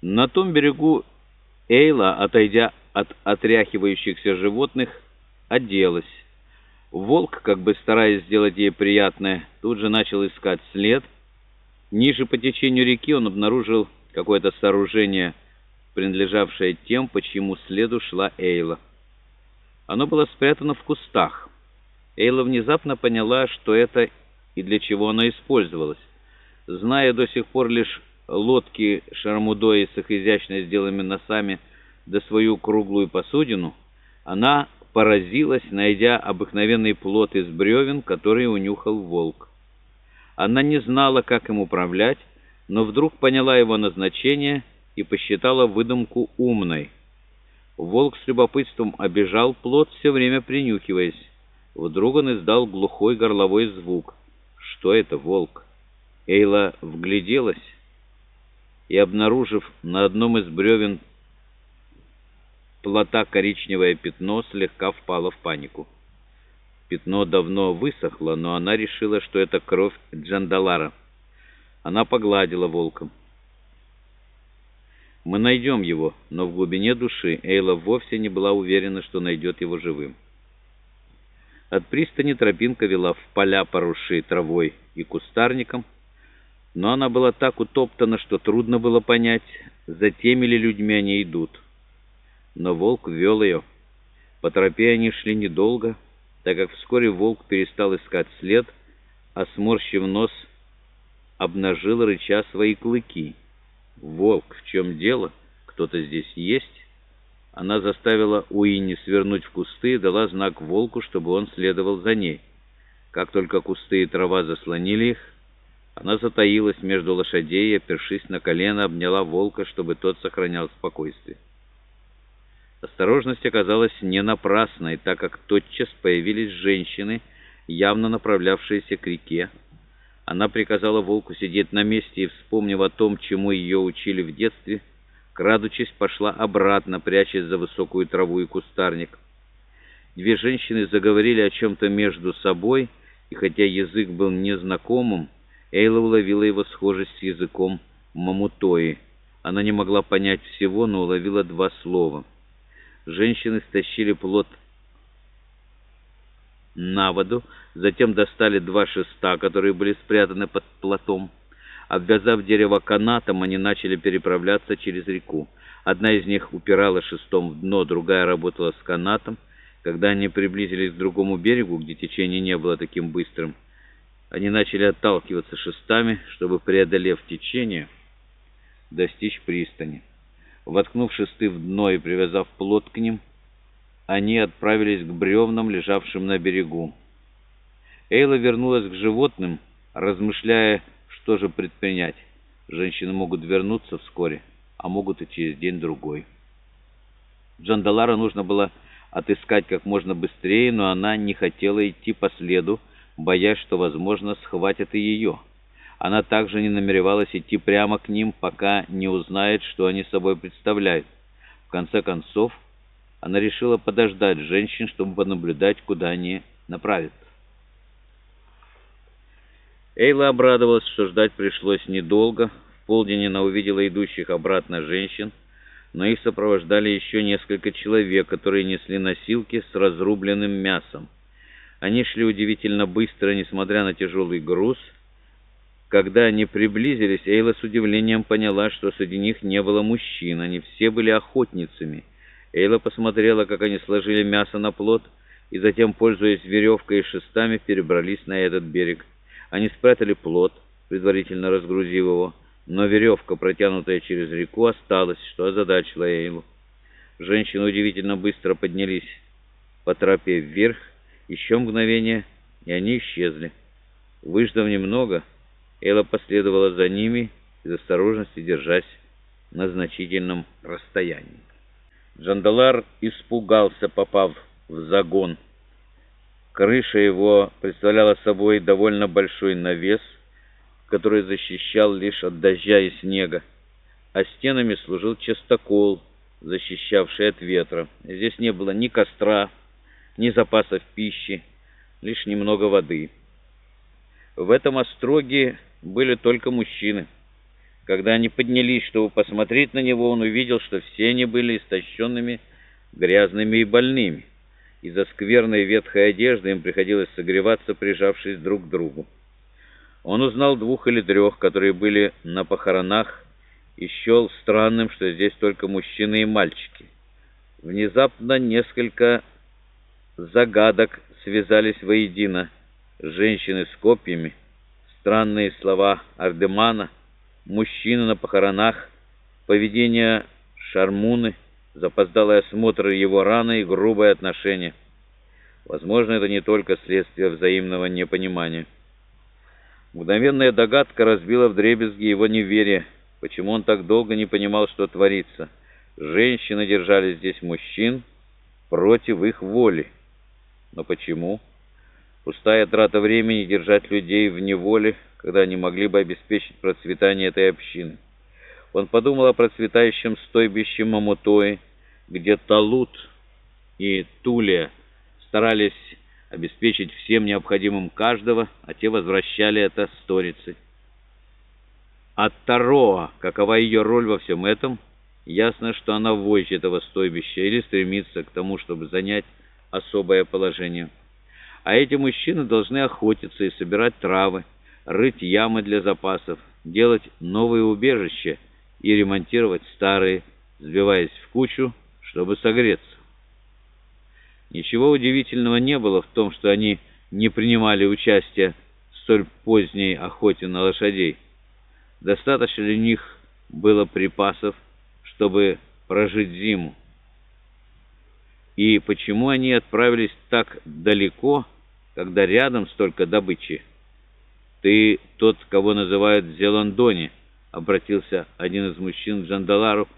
На том берегу Эйла, отойдя от отряхивающихся животных, оделась. Волк, как бы стараясь сделать ей приятное, тут же начал искать след. Ниже по течению реки он обнаружил какое-то сооружение, принадлежавшее тем, по чьему следу шла Эйла. Оно было спрятано в кустах. Эйла внезапно поняла, что это и для чего оно использовалось. Зная до сих пор лишь лодки Шармудои с их изящно сделанными носами да свою круглую посудину, она поразилась, найдя обыкновенный плод из бревен, который унюхал волк. Она не знала, как им управлять, но вдруг поняла его назначение и посчитала выдумку умной. Волк с любопытством обежал плод, все время принюхиваясь. Вдруг он издал глухой горловой звук. Что это, волк? Эйла вгляделась и, обнаружив на одном из бревен плота коричневое пятно, слегка впала в панику. Пятно давно высохло, но она решила, что это кровь Джандалара. Она погладила волком. «Мы найдем его», но в глубине души Эйла вовсе не была уверена, что найдет его живым. От пристани тропинка вела в поля, поросшие травой и кустарником, но она была так утоптана, что трудно было понять, за теми ли людьми они идут. Но волк вел ее. По тропе они шли недолго, так как вскоре волк перестал искать след, а, сморщив нос, обнажил рыча свои клыки. «Волк, в чем дело? Кто-то здесь есть?» Она заставила Уинни свернуть в кусты и дала знак волку, чтобы он следовал за ней. Как только кусты и трава заслонили их, она затаилась между лошадей опершись на колено, обняла волка, чтобы тот сохранял спокойствие. Осторожность оказалась не напрасной, так как тотчас появились женщины, явно направлявшиеся к реке. Она приказала волку сидеть на месте и, вспомнив о том, чему ее учили в детстве, крадучись, пошла обратно, прячась за высокую траву и кустарник. Две женщины заговорили о чем-то между собой, и хотя язык был незнакомым, Эйла уловила его схожесть с языком мамутои. Она не могла понять всего, но уловила два слова. Женщины стащили плод на воду, затем достали два шеста, которые были спрятаны под плотом. Обвязав дерево канатом, они начали переправляться через реку. Одна из них упирала шестом в дно, другая работала с канатом. Когда они приблизились к другому берегу, где течение не было таким быстрым, они начали отталкиваться шестами, чтобы, преодолев течение, достичь пристани. Воткнув шесты в дно и привязав плот к ним, они отправились к бревнам, лежавшим на берегу. Эйла вернулась к животным, размышляя, что же предпринять. Женщины могут вернуться вскоре, а могут и через день-другой. Джандалара нужно было отыскать как можно быстрее, но она не хотела идти по следу, боясь, что, возможно, схватят и ее. Она также не намеревалась идти прямо к ним, пока не узнает, что они собой представляют. В конце концов, она решила подождать женщин, чтобы понаблюдать, куда они направятся. Эйла обрадовалась, что ждать пришлось недолго. В полдень она увидела идущих обратно женщин, но их сопровождали еще несколько человек, которые несли носилки с разрубленным мясом. Они шли удивительно быстро, несмотря на тяжелый груз. Когда они приблизились, Эйла с удивлением поняла, что среди них не было мужчин, они все были охотницами. Эйла посмотрела, как они сложили мясо на плот, и затем, пользуясь веревкой и шестами, перебрались на этот берег. Они спрятали плот, предварительно разгрузив его, но веревка, протянутая через реку, осталась, что озадачило Эйлу. Женщины удивительно быстро поднялись по тропе вверх, еще мгновение, и они исчезли. Выждав немного, Элла последовала за ними, из осторожности держась на значительном расстоянии. Джандалар испугался, попав в загон. Крыша его представляла собой довольно большой навес, который защищал лишь от дождя и снега, а стенами служил частокол, защищавший от ветра. Здесь не было ни костра, ни запасов пищи, лишь немного воды. В этом остроге были только мужчины. Когда они поднялись, чтобы посмотреть на него, он увидел, что все они были истощенными, грязными и больными. Из-за скверной ветхой одежды им приходилось согреваться, прижавшись друг к другу. Он узнал двух или трех, которые были на похоронах, и счел странным, что здесь только мужчины и мальчики. Внезапно несколько загадок связались воедино. Женщины с копьями, странные слова Ардемана, мужчины на похоронах, поведение Шармуны, запоздалый осмотр его раны и грубое отношение. Возможно, это не только следствие взаимного непонимания. Мгновенная догадка разбила вдребезги его неверие. Почему он так долго не понимал, что творится? Женщины держали здесь мужчин против их воли. Но почему? Пустая трата времени держать людей в неволе, когда они могли бы обеспечить процветание этой общины. Он подумал о процветающем стойбище Мамутои, где Талут и Тулия старались обеспечить всем необходимым каждого, а те возвращали это сторицы. От Тароа, какова ее роль во всем этом, ясно, что она вождь этого стойбища или стремится к тому, чтобы занять особое положение. А эти мужчины должны охотиться и собирать травы, рыть ямы для запасов, делать новые убежища и ремонтировать старые, сбиваясь в кучу, чтобы согреться. Ничего удивительного не было в том, что они не принимали участия в столь поздней охоте на лошадей. Достаточно ли у них было припасов, чтобы прожить зиму? И почему они отправились так далеко, когда рядом столько добычи? «Ты тот, кого называют Зеландони», — обратился один из мужчин к Джандалару, —